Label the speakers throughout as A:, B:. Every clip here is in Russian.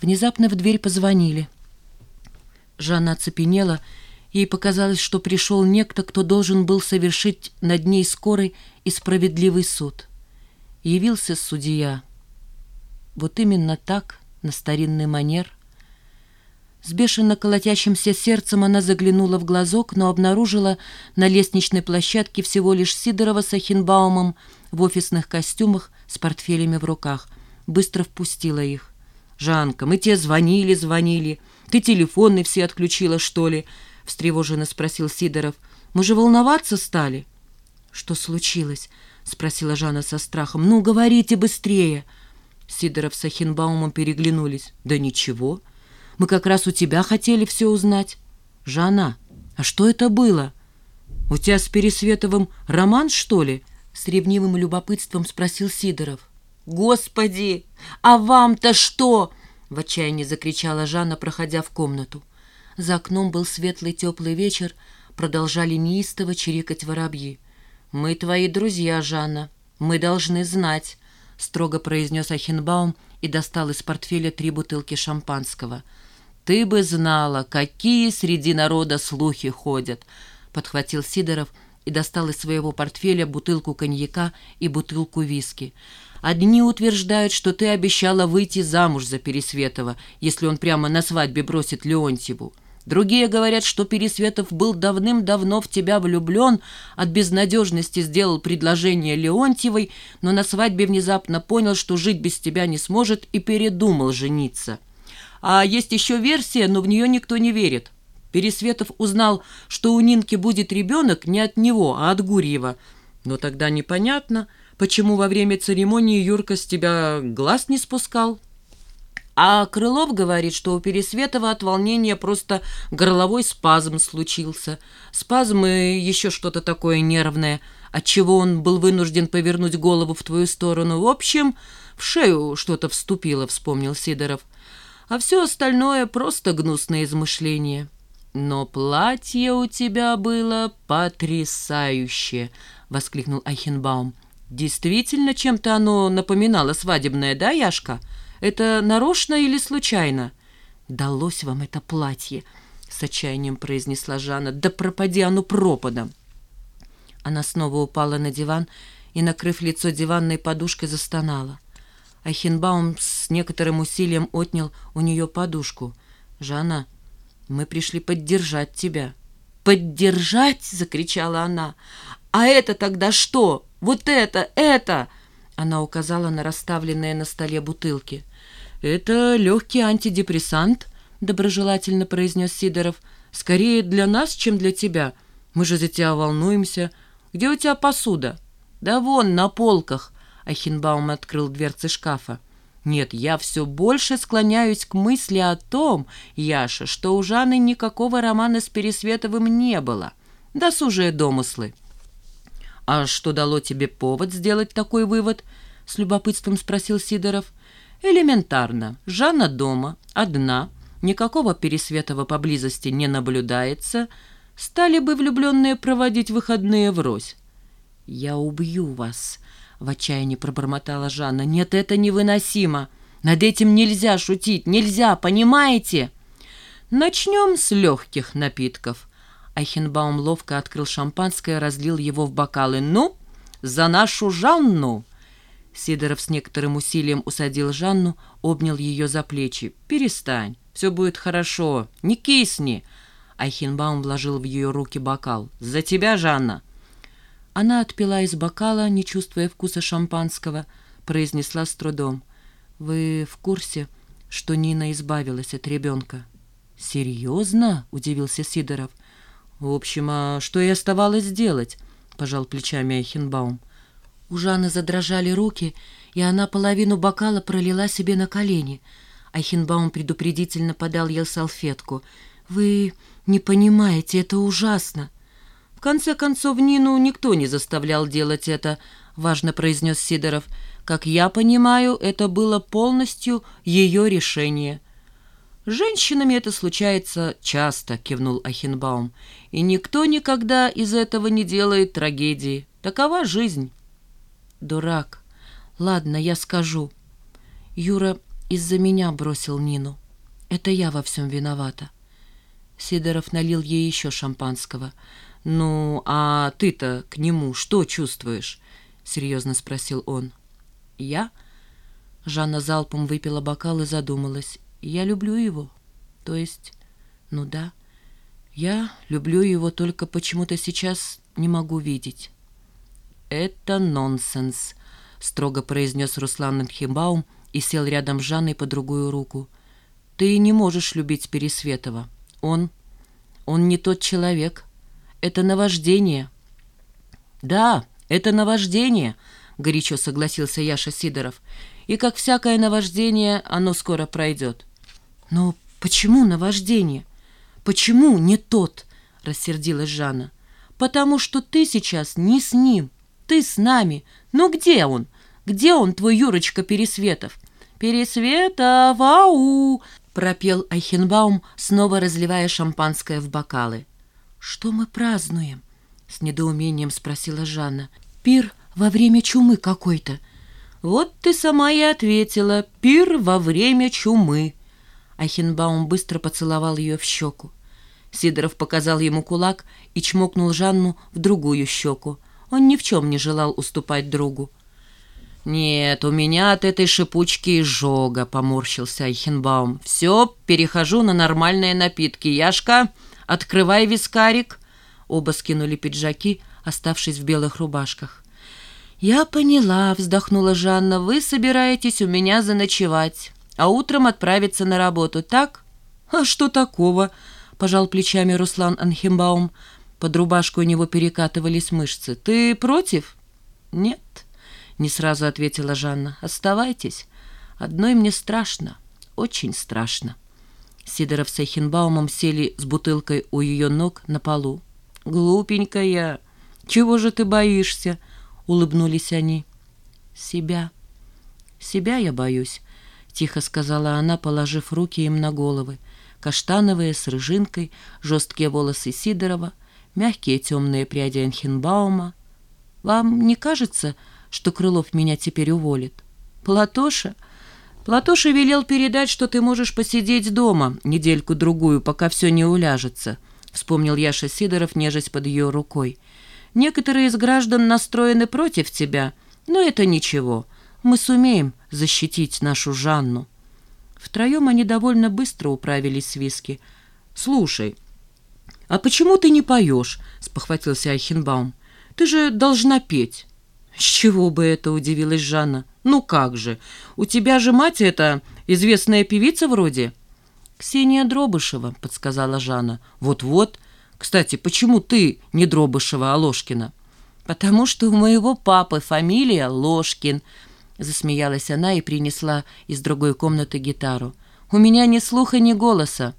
A: Внезапно в дверь позвонили. Жанна оцепенела. Ей показалось, что пришел некто, кто должен был совершить над ней скорый и справедливый суд. Явился судья. Вот именно так, на старинный манер. С бешено колотящимся сердцем она заглянула в глазок, но обнаружила на лестничной площадке всего лишь Сидорова с Ахенбаумом в офисных костюмах с портфелями в руках. Быстро впустила их. «Жанка, мы тебе звонили, звонили. Ты телефоны все отключила, что ли?» — встревоженно спросил Сидоров. «Мы же волноваться стали». «Что случилось?» — спросила Жанна со страхом. «Ну, говорите быстрее!» Сидоров с Ахенбаумом переглянулись. «Да ничего. Мы как раз у тебя хотели все узнать». «Жанна, а что это было? У тебя с Пересветовым роман, что ли?» С ревнивым любопытством спросил Сидоров. «Господи, а вам-то что?» — в отчаянии закричала Жанна, проходя в комнату. За окном был светлый теплый вечер, продолжали неистово чирикать воробьи. «Мы твои друзья, Жанна. Мы должны знать», — строго произнес Ахенбаум и достал из портфеля три бутылки шампанского. «Ты бы знала, какие среди народа слухи ходят», — подхватил Сидоров и достал из своего портфеля бутылку коньяка и бутылку виски. «Одни утверждают, что ты обещала выйти замуж за Пересветова, если он прямо на свадьбе бросит Леонтьеву. Другие говорят, что Пересветов был давным-давно в тебя влюблен, от безнадежности сделал предложение Леонтьевой, но на свадьбе внезапно понял, что жить без тебя не сможет и передумал жениться. А есть еще версия, но в нее никто не верит. Пересветов узнал, что у Нинки будет ребенок не от него, а от Гурьева. Но тогда непонятно, почему во время церемонии Юрка с тебя глаз не спускал. А Крылов говорит, что у Пересветова от волнения просто горловой спазм случился. Спазм и еще что-то такое нервное, отчего он был вынужден повернуть голову в твою сторону. В общем, в шею что-то вступило, вспомнил Сидоров. А все остальное просто гнусное измышление. Но платье у тебя было потрясающее, воскликнул Айхенбаум. Действительно, чем-то оно напоминало свадебное, да, Яшка? — это нарочно или случайно?» «Далось вам это платье», — с отчаянием произнесла Жанна. «Да пропади оно пропадом!» Она снова упала на диван и, накрыв лицо диванной подушкой, застонала. Ахенбаум с некоторым усилием отнял у нее подушку. «Жанна, мы пришли поддержать тебя». «Поддержать?» — закричала она. «А это тогда что? Вот это, это!» Она указала на расставленные на столе бутылки. «Это легкий антидепрессант», — доброжелательно произнес Сидоров. «Скорее для нас, чем для тебя. Мы же за тебя волнуемся. Где у тебя посуда?» «Да вон, на полках», — Ахинбаум открыл дверцы шкафа. «Нет, я все больше склоняюсь к мысли о том, Яша, что у Жанны никакого романа с Пересветовым не было. Досужие домыслы». «А что дало тебе повод сделать такой вывод?» — с любопытством спросил Сидоров. «Элементарно. Жанна дома, одна, никакого Пересветова поблизости не наблюдается. Стали бы влюбленные проводить выходные врозь». «Я убью вас», — в отчаянии пробормотала Жанна. «Нет, это невыносимо. Над этим нельзя шутить, нельзя, понимаете?» «Начнем с легких напитков», Айхенбаум ловко открыл шампанское, разлил его в бокалы. «Ну, за нашу Жанну!» Сидоров с некоторым усилием усадил Жанну, обнял ее за плечи. «Перестань, все будет хорошо, не кисни!» Айхенбаум вложил в ее руки бокал. «За тебя, Жанна!» Она отпила из бокала, не чувствуя вкуса шампанского, произнесла с трудом. «Вы в курсе, что Нина избавилась от ребенка?» «Серьезно?» — удивился Сидоров. — «В общем, а что и оставалось делать?» — пожал плечами Айхенбаум. У Жанны задрожали руки, и она половину бокала пролила себе на колени. Айхенбаум предупредительно подал ей салфетку. «Вы не понимаете, это ужасно!» «В конце концов, Нину никто не заставлял делать это», — важно произнес Сидоров. «Как я понимаю, это было полностью ее решение». «Женщинами это случается часто», — кивнул Ахенбаум. «И никто никогда из этого не делает трагедии. Такова жизнь». «Дурак. Ладно, я скажу. Юра из-за меня бросил Нину. Это я во всем виновата». Сидоров налил ей еще шампанского. «Ну, а ты-то к нему что чувствуешь?» — серьезно спросил он. «Я?» Жанна залпом выпила бокал и задумалась. «Я люблю его. То есть, ну да, я люблю его, только почему-то сейчас не могу видеть». «Это нонсенс», — строго произнес Руслан Анхимбаум и сел рядом с Жанной по другую руку. «Ты не можешь любить Пересветова. Он... он не тот человек. Это наваждение». «Да, это наваждение», — горячо согласился Яша Сидоров. «И как всякое наваждение, оно скоро пройдет». «Но почему наваждение? Почему не тот?» — рассердилась Жанна. «Потому что ты сейчас не с ним, ты с нами. Ну где он? Где он, твой Юрочка Пересветов?» «Пересветов, ау!» — пропел Айхенбаум, снова разливая шампанское в бокалы. «Что мы празднуем?» — с недоумением спросила Жанна. «Пир во время чумы какой-то». «Вот ты сама и ответила. Пир во время чумы». Айхенбаум быстро поцеловал ее в щеку. Сидоров показал ему кулак и чмокнул Жанну в другую щеку. Он ни в чем не желал уступать другу. «Нет, у меня от этой шипучки изжога», — поморщился Айхенбаум. «Все, перехожу на нормальные напитки. Яшка, открывай вискарик». Оба скинули пиджаки, оставшись в белых рубашках. «Я поняла», — вздохнула Жанна. «Вы собираетесь у меня заночевать, а утром отправиться на работу, так?» «А что такого?» — пожал плечами Руслан Анхимбаум. Под рубашку у него перекатывались мышцы. «Ты против?» «Нет», — не сразу ответила Жанна. «Оставайтесь. Одной мне страшно, очень страшно». Сидоров с Эхенбаумом сели с бутылкой у ее ног на полу. «Глупенькая! Чего же ты боишься?» — улыбнулись они. «Себя. Себя я боюсь», — тихо сказала она, положив руки им на головы. Каштановые с рыжинкой, жесткие волосы Сидорова, мягкие темные пряди Энхенбаума. «Вам не кажется, что Крылов меня теперь уволит. Платоша? Платоша велел передать, что ты можешь посидеть дома недельку-другую, пока все не уляжется, вспомнил Яша Сидоров, нежесть под ее рукой. Некоторые из граждан настроены против тебя, но это ничего. Мы сумеем защитить нашу Жанну. Втроем они довольно быстро управились с виски. «Слушай, а почему ты не поешь?» — спохватился Айхенбаум. «Ты же должна петь». «С чего бы это?» – удивилась Жанна. «Ну как же? У тебя же мать эта известная певица вроде?» «Ксения Дробышева», – подсказала Жанна. «Вот-вот. Кстати, почему ты не Дробышева, а Ложкина?» «Потому что у моего папы фамилия Ложкин», – засмеялась она и принесла из другой комнаты гитару. «У меня ни слуха, ни голоса.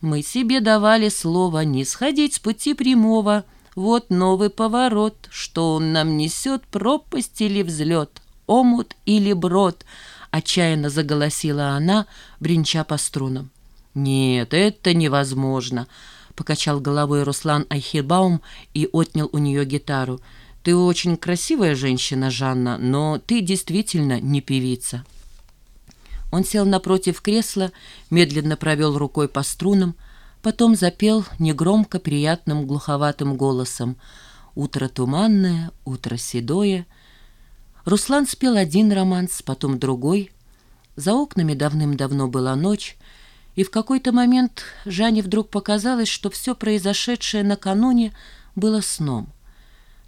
A: Мы себе давали слово не сходить с пути прямого». Вот новый поворот, что он нам несет, пропасть или взлет, омут или брод, отчаянно заголосила она, бренча по струнам. Нет, это невозможно, покачал головой Руслан Айхербаум и отнял у нее гитару. Ты очень красивая женщина, Жанна, но ты действительно не певица. Он сел напротив кресла, медленно провел рукой по струнам, Потом запел негромко приятным глуховатым голосом «Утро туманное, утро седое». Руслан спел один романс, потом другой. За окнами давным-давно была ночь, и в какой-то момент Жанне вдруг показалось, что все произошедшее накануне было сном.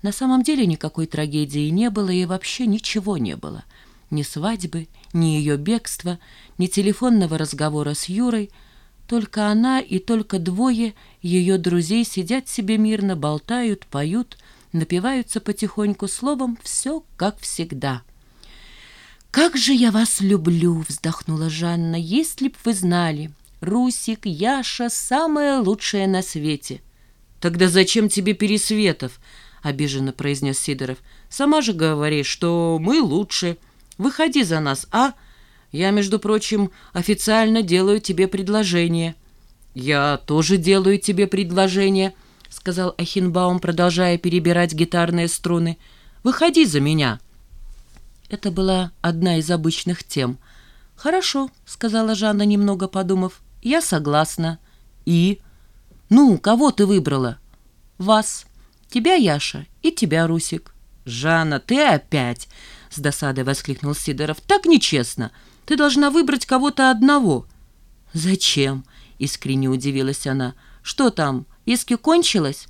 A: На самом деле никакой трагедии не было, и вообще ничего не было. Ни свадьбы, ни ее бегства, ни телефонного разговора с Юрой — только она и только двое ее друзей сидят себе мирно, болтают, поют, напиваются потихоньку, словом, все как всегда. «Как же я вас люблю!» — вздохнула Жанна. «Если б вы знали, Русик, Яша — самое лучшее на свете». «Тогда зачем тебе Пересветов?» — обиженно произнес Сидоров. «Сама же говоришь, что мы лучше. Выходи за нас, а?» Я, между прочим, официально делаю тебе предложение». «Я тоже делаю тебе предложение», — сказал Ахинбаум, продолжая перебирать гитарные струны. «Выходи за меня». Это была одна из обычных тем. «Хорошо», — сказала Жанна, немного подумав. «Я согласна». «И?» «Ну, кого ты выбрала?» «Вас. Тебя, Яша, и тебя, Русик». «Жанна, ты опять!» — с досадой воскликнул Сидоров. «Так нечестно. Ты должна выбрать кого-то одного». «Зачем?» — искренне удивилась она. «Что там, виски кончилось?»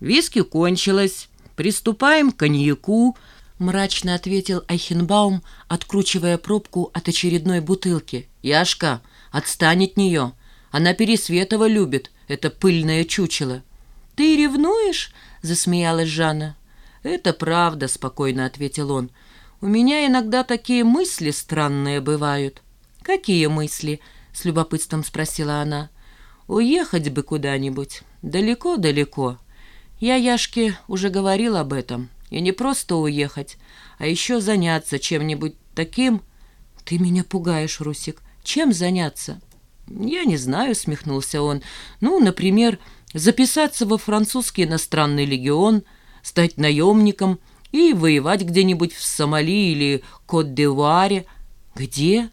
A: «Виски кончилось. Приступаем к коньяку», — мрачно ответил Айхенбаум, откручивая пробку от очередной бутылки. «Яшка, отстань от нее. Она Пересветова любит, это пыльное чучело». «Ты ревнуешь?» — засмеялась Жанна. «Это правда», — спокойно ответил он. «У меня иногда такие мысли странные бывают». «Какие мысли?» — с любопытством спросила она. «Уехать бы куда-нибудь. Далеко-далеко. Я Яшке уже говорил об этом. И не просто уехать, а еще заняться чем-нибудь таким...» «Ты меня пугаешь, Русик. Чем заняться?» «Я не знаю», — смехнулся он. «Ну, например, записаться во французский иностранный легион, стать наемником и воевать где-нибудь в Сомали или Кот-де-Вуаре». «Где?»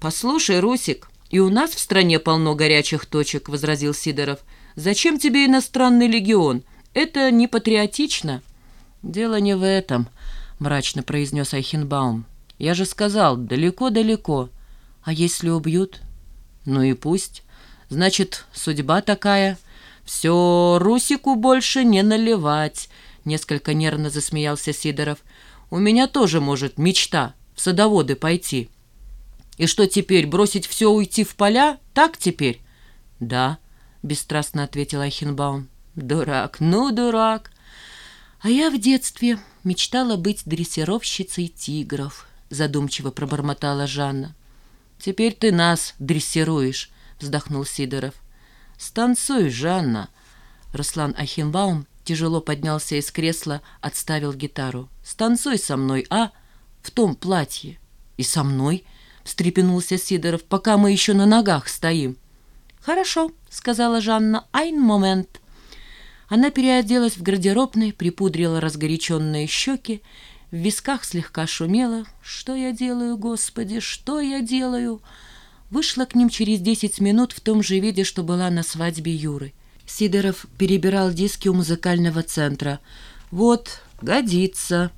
A: «Послушай, Русик, и у нас в стране полно горячих точек», — возразил Сидоров. «Зачем тебе иностранный легион? Это не патриотично». «Дело не в этом», — мрачно произнес Айхенбаум. «Я же сказал, далеко-далеко. А если убьют?» «Ну и пусть. Значит, судьба такая. Все, Русику больше не наливать», — несколько нервно засмеялся Сидоров. «У меня тоже, может, мечта в садоводы пойти». «И что теперь, бросить все, уйти в поля? Так теперь?» «Да», — бесстрастно ответил Айхенбаум. «Дурак, ну дурак!» «А я в детстве мечтала быть дрессировщицей тигров», — задумчиво пробормотала Жанна. «Теперь ты нас дрессируешь», — вздохнул Сидоров. «Станцуй, Жанна!» Руслан Ахимбаум тяжело поднялся из кресла, отставил гитару. «Станцуй со мной, а? В том платье». «И со мной?» — встрепенулся Сидоров. «Пока мы еще на ногах стоим». «Хорошо», — сказала Жанна. «Айн момент». Она переоделась в гардеробной, припудрила разгоряченные щеки, в висках слегка шумела. «Что я делаю, Господи, что я делаю?» Вышла к ним через десять минут в том же виде, что была на свадьбе Юры. Сидоров перебирал диски у музыкального центра. «Вот, годится».